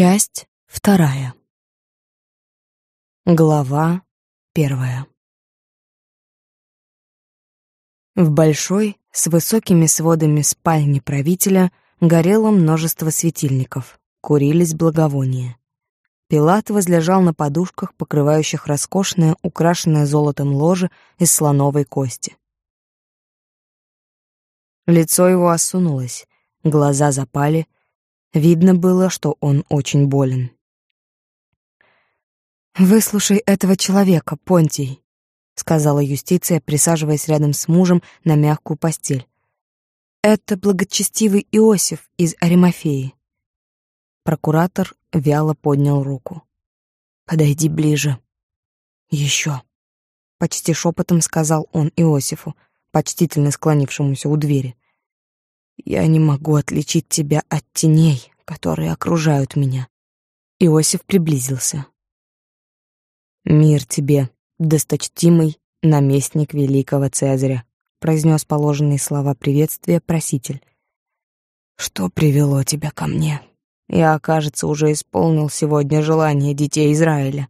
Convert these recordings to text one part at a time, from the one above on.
Часть вторая. Глава первая. В большой, с высокими сводами спальни правителя горело множество светильников, курились благовония. Пилат возлежал на подушках, покрывающих роскошное, украшенное золотом ложе из слоновой кости. Лицо его осунулось, глаза запали — Видно было, что он очень болен. «Выслушай этого человека, Понтий», — сказала юстиция, присаживаясь рядом с мужем на мягкую постель. «Это благочестивый Иосиф из Аримафеи». Прокуратор вяло поднял руку. «Подойди ближе». «Еще», — почти шепотом сказал он Иосифу, почтительно склонившемуся у двери. Я не могу отличить тебя от теней, которые окружают меня. Иосиф приблизился. Мир тебе, досточтимый наместник великого Цезаря, произнес положенные слова приветствия проситель. Что привело тебя ко мне? Я, кажется, уже исполнил сегодня желание детей Израиля,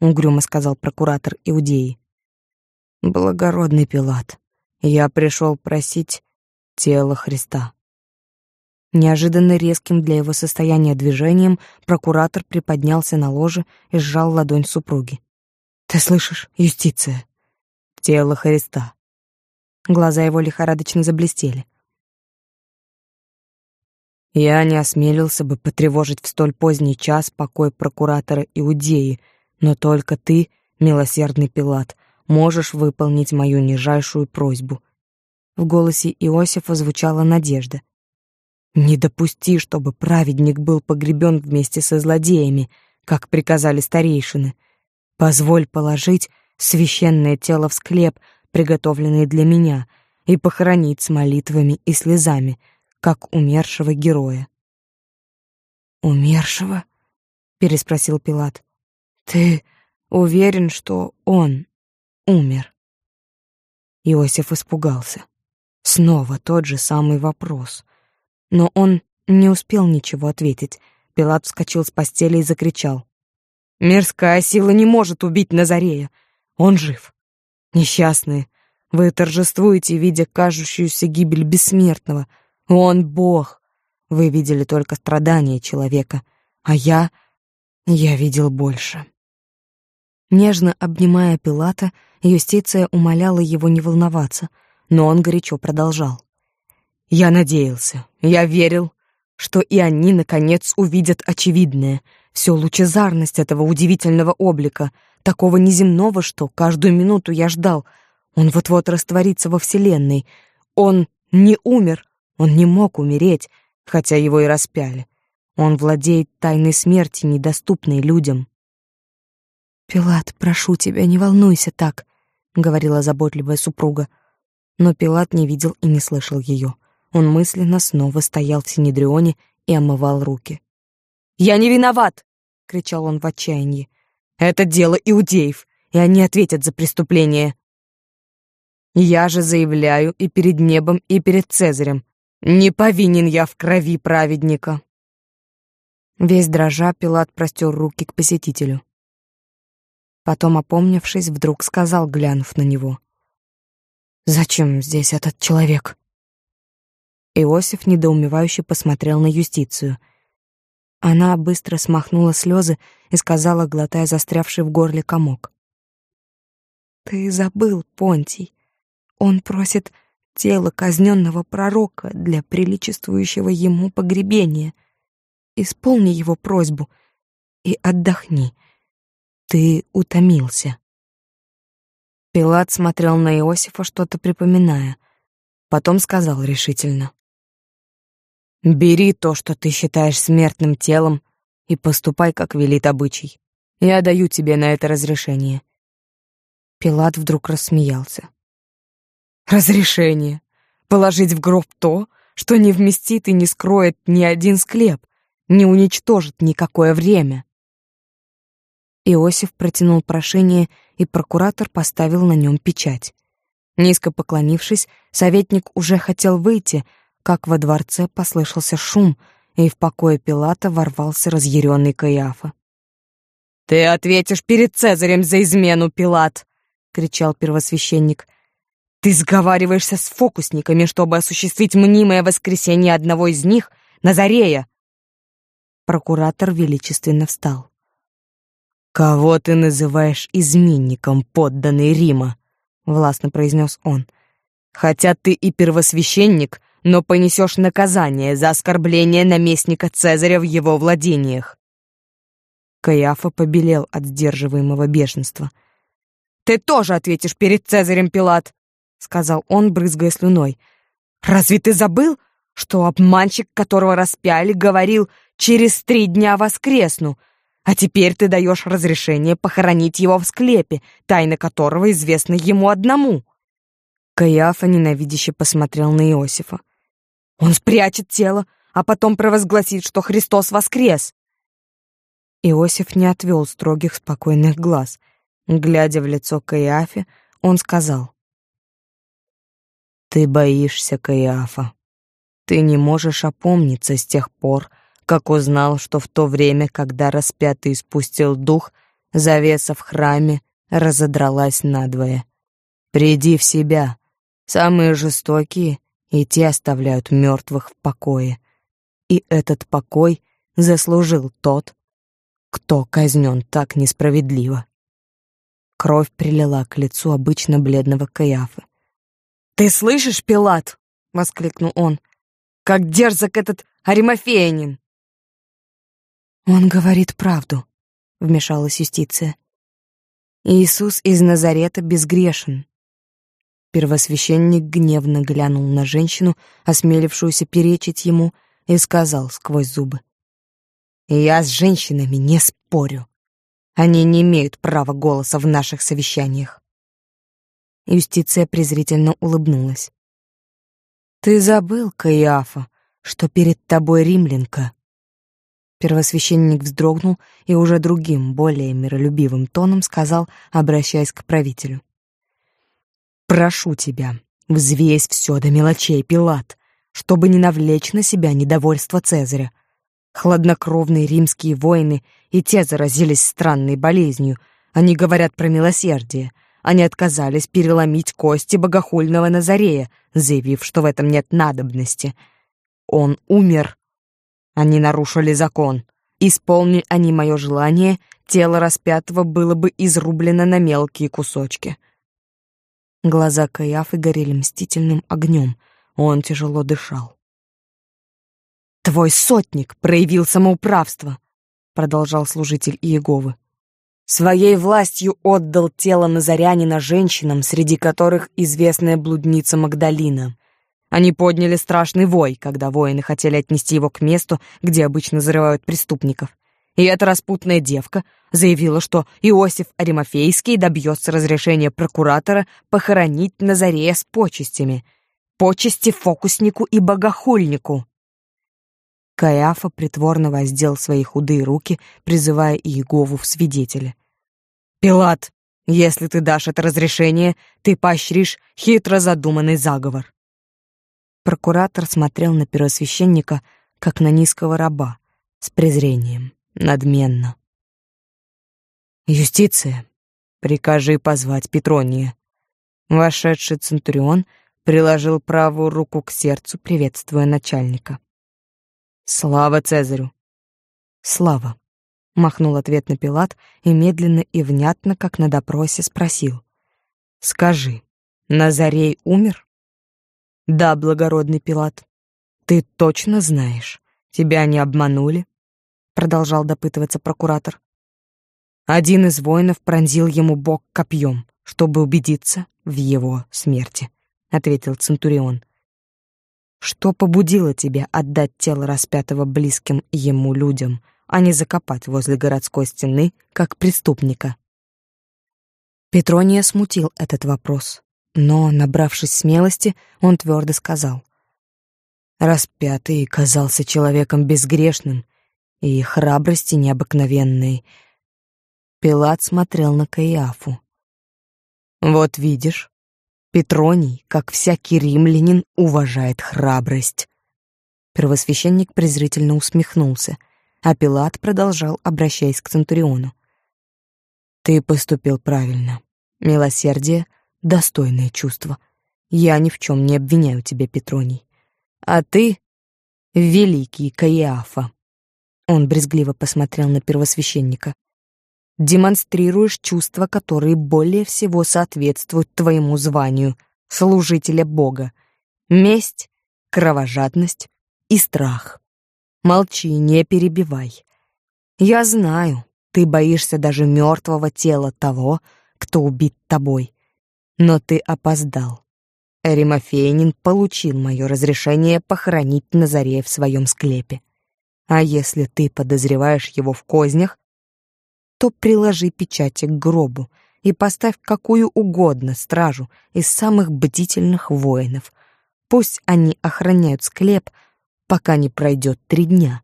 угрюмо сказал прокуратор Иудеи. Благородный Пилат, я пришел просить тело Христа. Неожиданно резким для его состояния движением прокуратор приподнялся на ложе и сжал ладонь супруги. «Ты слышишь, юстиция?» «Тело Христа». Глаза его лихорадочно заблестели. Я не осмелился бы потревожить в столь поздний час покой прокуратора Иудеи, но только ты, милосердный Пилат, можешь выполнить мою нижайшую просьбу. В голосе Иосифа звучала надежда. Не допусти, чтобы праведник был погребен вместе со злодеями, как приказали старейшины. Позволь положить священное тело в склеп, приготовленный для меня, и похоронить с молитвами и слезами, как умершего героя. «Умершего?» — переспросил Пилат. «Ты уверен, что он умер?» Иосиф испугался. Снова тот же самый вопрос. Но он не успел ничего ответить. Пилат вскочил с постели и закричал. «Мирская сила не может убить Назарея. Он жив. Несчастные, вы торжествуете, видя кажущуюся гибель бессмертного. Он Бог. Вы видели только страдания человека, а я... я видел больше». Нежно обнимая Пилата, Юстиция умоляла его не волноваться, но он горячо продолжал. Я надеялся, я верил, что и они, наконец, увидят очевидное, всю лучезарность этого удивительного облика, такого неземного, что каждую минуту я ждал. Он вот-вот растворится во Вселенной. Он не умер, он не мог умереть, хотя его и распяли. Он владеет тайной смерти, недоступной людям. «Пилат, прошу тебя, не волнуйся так», — говорила заботливая супруга. Но Пилат не видел и не слышал ее. Он мысленно снова стоял в Синедрионе и омывал руки. «Я не виноват!» — кричал он в отчаянии. «Это дело иудеев, и они ответят за преступление. Я же заявляю и перед небом, и перед Цезарем. Не повинен я в крови праведника!» Весь дрожа, Пилат простер руки к посетителю. Потом, опомнившись, вдруг сказал, глянув на него. «Зачем здесь этот человек?» Иосиф недоумевающе посмотрел на юстицию. Она быстро смахнула слезы и сказала, глотая застрявший в горле комок. «Ты забыл, Понтий. Он просит тело казненного пророка для приличествующего ему погребения. Исполни его просьбу и отдохни. Ты утомился». Пилат смотрел на Иосифа, что-то припоминая. Потом сказал решительно. Бери то, что ты считаешь смертным телом, и поступай, как велит обычай. Я даю тебе на это разрешение». Пилат вдруг рассмеялся. «Разрешение? Положить в гроб то, что не вместит и не скроет ни один склеп, не уничтожит никакое время?» Иосиф протянул прошение, и прокуратор поставил на нем печать. Низко поклонившись, советник уже хотел выйти, как во дворце послышался шум, и в покое Пилата ворвался разъяренный Каиафа. «Ты ответишь перед Цезарем за измену, Пилат!» — кричал первосвященник. «Ты сговариваешься с фокусниками, чтобы осуществить мнимое воскресение одного из них, Назарея!» Прокуратор величественно встал. «Кого ты называешь изменником, подданный Рима?» — властно произнес он. «Хотя ты и первосвященник, но понесешь наказание за оскорбление наместника Цезаря в его владениях». Каиафа побелел от сдерживаемого бешенства. «Ты тоже ответишь перед Цезарем, Пилат!» — сказал он, брызгая слюной. «Разве ты забыл, что обманщик, которого распяли, говорил «через три дня воскресну», а теперь ты даешь разрешение похоронить его в склепе, тайна которого известна ему одному?» Каиафа ненавидяще посмотрел на Иосифа. «Он спрячет тело, а потом провозгласит, что Христос воскрес!» Иосиф не отвел строгих, спокойных глаз. Глядя в лицо Каиафе, он сказал. «Ты боишься Каиафа. Ты не можешь опомниться с тех пор, как узнал, что в то время, когда распятый спустил дух, завеса в храме разодралась надвое. Приди в себя. Самые жестокие и те оставляют мертвых в покое. И этот покой заслужил тот, кто казнен так несправедливо. Кровь прилила к лицу обычно бледного Каяфы. «Ты слышишь, Пилат?» — воскликнул он. «Как дерзок этот аримофеянин!» «Он говорит правду», — вмешалась юстиция. «Иисус из Назарета безгрешен». Первосвященник гневно глянул на женщину, осмелившуюся перечить ему, и сказал сквозь зубы. «Я с женщинами не спорю. Они не имеют права голоса в наших совещаниях». Юстиция презрительно улыбнулась. «Ты забыл, Каиафа, что перед тобой римлянка, Первосвященник вздрогнул и уже другим, более миролюбивым тоном сказал, обращаясь к правителю. «Прошу тебя, взвесь все до мелочей, Пилат, чтобы не навлечь на себя недовольство Цезаря. Хладнокровные римские воины и те заразились странной болезнью. Они говорят про милосердие. Они отказались переломить кости богохульного Назарея, заявив, что в этом нет надобности. Он умер они нарушили закон. Исполни они мое желание, тело распятого было бы изрублено на мелкие кусочки. Глаза Каяфы горели мстительным огнем. Он тяжело дышал. «Твой сотник проявил самоуправство», — продолжал служитель Иеговы. «Своей властью отдал тело Назарянина женщинам, среди которых известная блудница Магдалина. Они подняли страшный вой, когда воины хотели отнести его к месту, где обычно зарывают преступников. И эта распутная девка заявила, что Иосиф Аримофейский добьется разрешения прокуратора похоронить Назарея с почестями. Почести фокуснику и богохульнику. Каиафа притворно воздел свои худые руки, призывая Иегову в свидетели. «Пилат, если ты дашь это разрешение, ты поощришь хитро задуманный заговор». Прокуратор смотрел на первосвященника, как на низкого раба, с презрением, надменно. «Юстиция, прикажи позвать Петрония». Вошедший Центурион приложил правую руку к сердцу, приветствуя начальника. «Слава Цезарю!» «Слава!» — махнул ответ на Пилат и медленно и внятно, как на допросе, спросил. «Скажи, Назарей умер?» Да, благородный Пилат. Ты точно знаешь? Тебя не обманули? Продолжал допытываться прокуратор. Один из воинов пронзил ему бок копьем, чтобы убедиться в его смерти, ответил Центурион. Что побудило тебя отдать тело распятого близким ему людям, а не закопать возле городской стены, как преступника? Петрония смутил этот вопрос. Но, набравшись смелости, он твердо сказал. Распятый казался человеком безгрешным и храбрости необыкновенной. Пилат смотрел на Каиафу. «Вот видишь, Петроний, как всякий римлянин, уважает храбрость. Первосвященник презрительно усмехнулся, а Пилат продолжал, обращаясь к Центуриону. «Ты поступил правильно. Милосердие — достойное чувство. Я ни в чем не обвиняю тебя, Петроний. А ты — великий Каиафа». Он брезгливо посмотрел на первосвященника. «Демонстрируешь чувства, которые более всего соответствуют твоему званию — служителя Бога. Месть, кровожадность, и страх. Молчи, не перебивай. Я знаю, ты боишься даже мертвого тела того, кто убит тобой. Но ты опоздал. Эримофейнин получил мое разрешение похоронить Назарея в своем склепе. А если ты подозреваешь его в кознях, то приложи печати к гробу и поставь какую угодно стражу из самых бдительных воинов. Пусть они охраняют склеп, пока не пройдет три дня.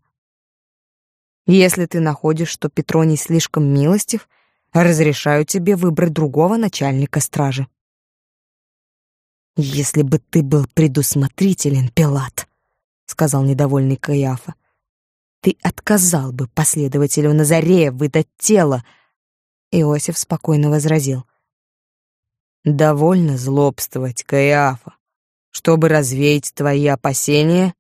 Если ты находишь, что Петроний слишком милостив, разрешаю тебе выбрать другого начальника стражи. Если бы ты был предусмотрителен, Пилат, сказал недовольный Каиафа, ты отказал бы последователю Назарея выдать тело. Иосиф спокойно возразил: Довольно злобствовать, Каиафа. Чтобы развеять твои опасения,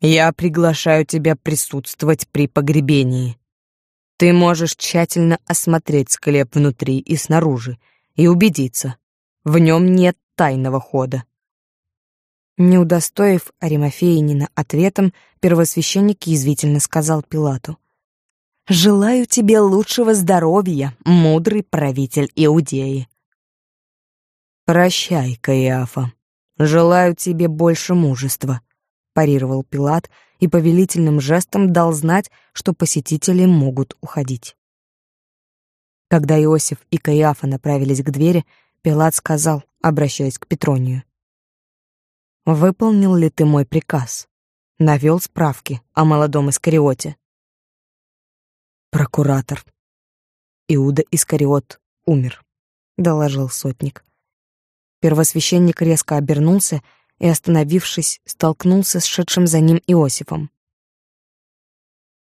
я приглашаю тебя присутствовать при погребении. Ты можешь тщательно осмотреть склеп внутри и снаружи и убедиться, в нем нет тайного хода. Не удостоив Аримофеянина ответом, первосвященник язвительно сказал Пилату. «Желаю тебе лучшего здоровья, мудрый правитель Иудеи». «Прощай, Каиафа. Желаю тебе больше мужества парировал Пилат и повелительным жестом дал знать, что посетители могут уходить. Когда Иосиф и Каиафа направились к двери, Пилат сказал, обращаясь к Петронию: «Выполнил ли ты мой приказ? Навел справки о молодом Искариоте?» «Прокуратор. Иуда Искариот умер», — доложил сотник. Первосвященник резко обернулся и, остановившись, столкнулся с шедшим за ним Иосифом.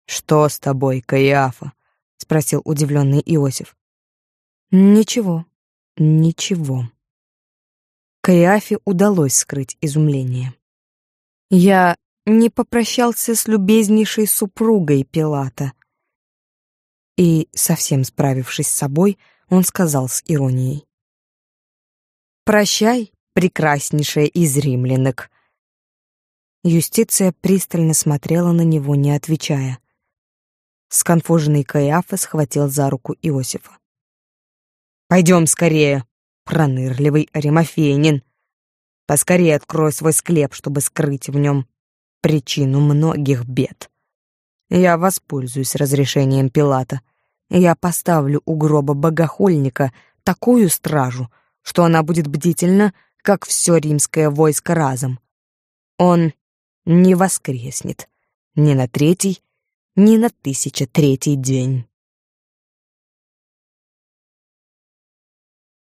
«Что с тобой, Каиафа?» — спросил удивленный Иосиф. «Ничего, ничего». Каиафе удалось скрыть изумление. «Я не попрощался с любезнейшей супругой Пилата». И, совсем справившись с собой, он сказал с иронией. «Прощай, прекраснейшая из римлянок. Юстиция пристально смотрела на него, не отвечая. Сконфуженный Каиафа схватил за руку Иосифа. «Пойдем скорее, пронырливый Аримофейнин. Поскорее открой свой склеп, чтобы скрыть в нем причину многих бед. Я воспользуюсь разрешением Пилата. Я поставлю у гроба богохульника такую стражу, что она будет бдительна как все римское войско разом. Он не воскреснет ни на третий, ни на тысяча третий день.